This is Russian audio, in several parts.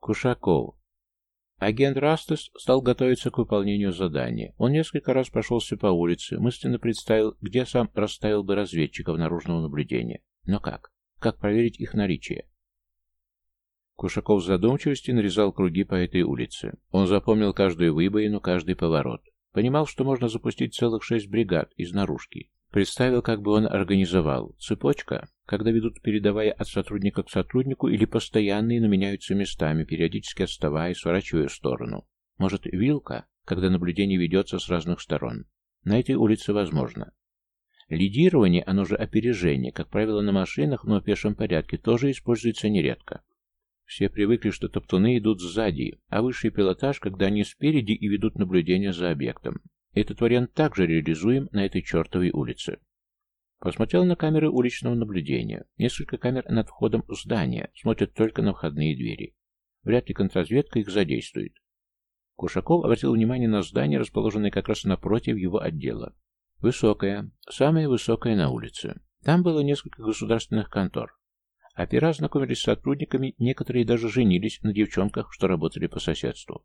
Кушаков. Агент Растес стал готовиться к выполнению задания. Он несколько раз прошелся по улице, мысленно представил, где сам расставил бы разведчиков наружного наблюдения. Но как? Как проверить их наличие? Кушаков в задумчивости нарезал круги по этой улице. Он запомнил каждую выбоину, каждый поворот. Понимал, что можно запустить целых шесть бригад из наружки. Представил, как бы он организовал. Цепочка, когда ведут передавая от сотрудника к сотруднику, или постоянные, но меняются местами, периодически отставая и сворачивая в сторону. Может, вилка, когда наблюдение ведется с разных сторон. На этой улице возможно. Лидирование, оно же опережение, как правило, на машинах, но в пешем порядке, тоже используется нередко. Все привыкли, что топтуны идут сзади, а высший пилотаж, когда они спереди и ведут наблюдение за объектом. Этот вариант также реализуем на этой чертовой улице. Посмотрел на камеры уличного наблюдения. Несколько камер над входом в здание, смотрят только на входные двери. Вряд ли контрразведка их задействует. Кушаков обратил внимание на здание, расположенное как раз напротив его отдела. Высокое, самое высокое на улице. Там было несколько государственных контор. Опера знакомились с сотрудниками, некоторые даже женились на девчонках, что работали по соседству.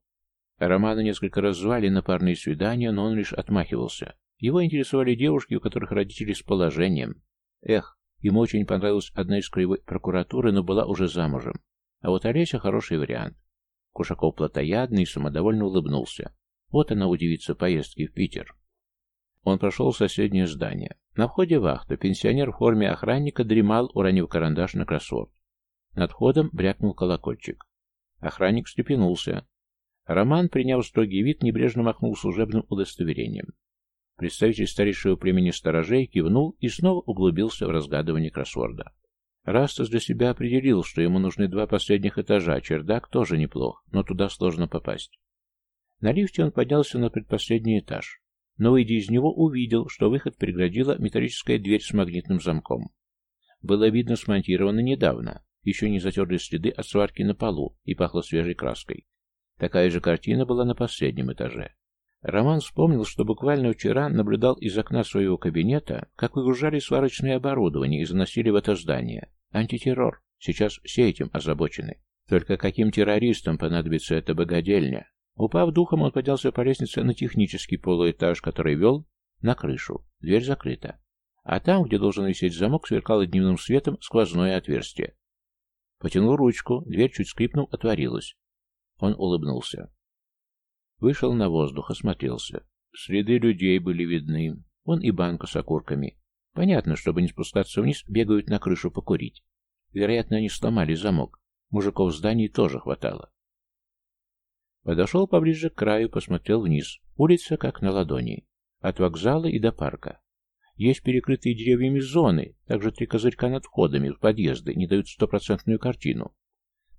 Романа несколько раз звали на парные свидания, но он лишь отмахивался. Его интересовали девушки, у которых родители с положением. Эх, ему очень понравилась одна из краевой прокуратуры, но была уже замужем. А вот Олеся хороший вариант. Кушаков плотоядный и самодовольно улыбнулся. Вот она удивится поездки в Питер. Он прошел в соседнее здание. На входе вахта. Пенсионер в форме охранника дремал, уронив карандаш на кроссворд. Над входом брякнул колокольчик. Охранник встрепенулся. Роман, приняв строгий вид, небрежно махнул служебным удостоверением. Представитель старейшего племени сторожей кивнул и снова углубился в разгадывание кроссворда. Растас для себя определил, что ему нужны два последних этажа, чердак тоже неплох, но туда сложно попасть. На лифте он поднялся на предпоследний этаж но, выйдя из него, увидел, что выход преградила металлическая дверь с магнитным замком. Было видно смонтировано недавно, еще не затерли следы от сварки на полу и пахло свежей краской. Такая же картина была на последнем этаже. Роман вспомнил, что буквально вчера наблюдал из окна своего кабинета, как выгружали сварочное оборудование и заносили в это здание. Антитеррор. Сейчас все этим озабочены. Только каким террористам понадобится эта богадельня? Упав духом, он поднялся по лестнице на технический полуэтаж, который вел на крышу. Дверь закрыта. А там, где должен висеть замок, сверкало дневным светом сквозное отверстие. Потянул ручку, дверь чуть скрипнув, отворилась. Он улыбнулся. Вышел на воздух, осмотрелся. Следы людей были видны. Вон и банка с окурками. Понятно, чтобы не спускаться вниз, бегают на крышу покурить. Вероятно, они сломали замок. Мужиков в здании тоже хватало. Подошел поближе к краю, посмотрел вниз. Улица как на ладони. От вокзала и до парка. Есть перекрытые деревьями зоны, также три козырька над входами в подъезды не дают стопроцентную картину.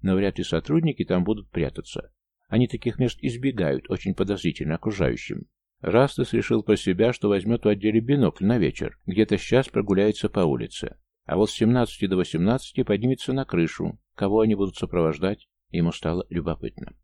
Но вряд ли сотрудники там будут прятаться. Они таких мест избегают, очень подозрительно окружающим. Растас решил про себя, что возьмет в отделе бинокль на вечер, где-то сейчас прогуляется по улице. А вот с 17 до 18 поднимется на крышу. Кого они будут сопровождать, ему стало любопытно.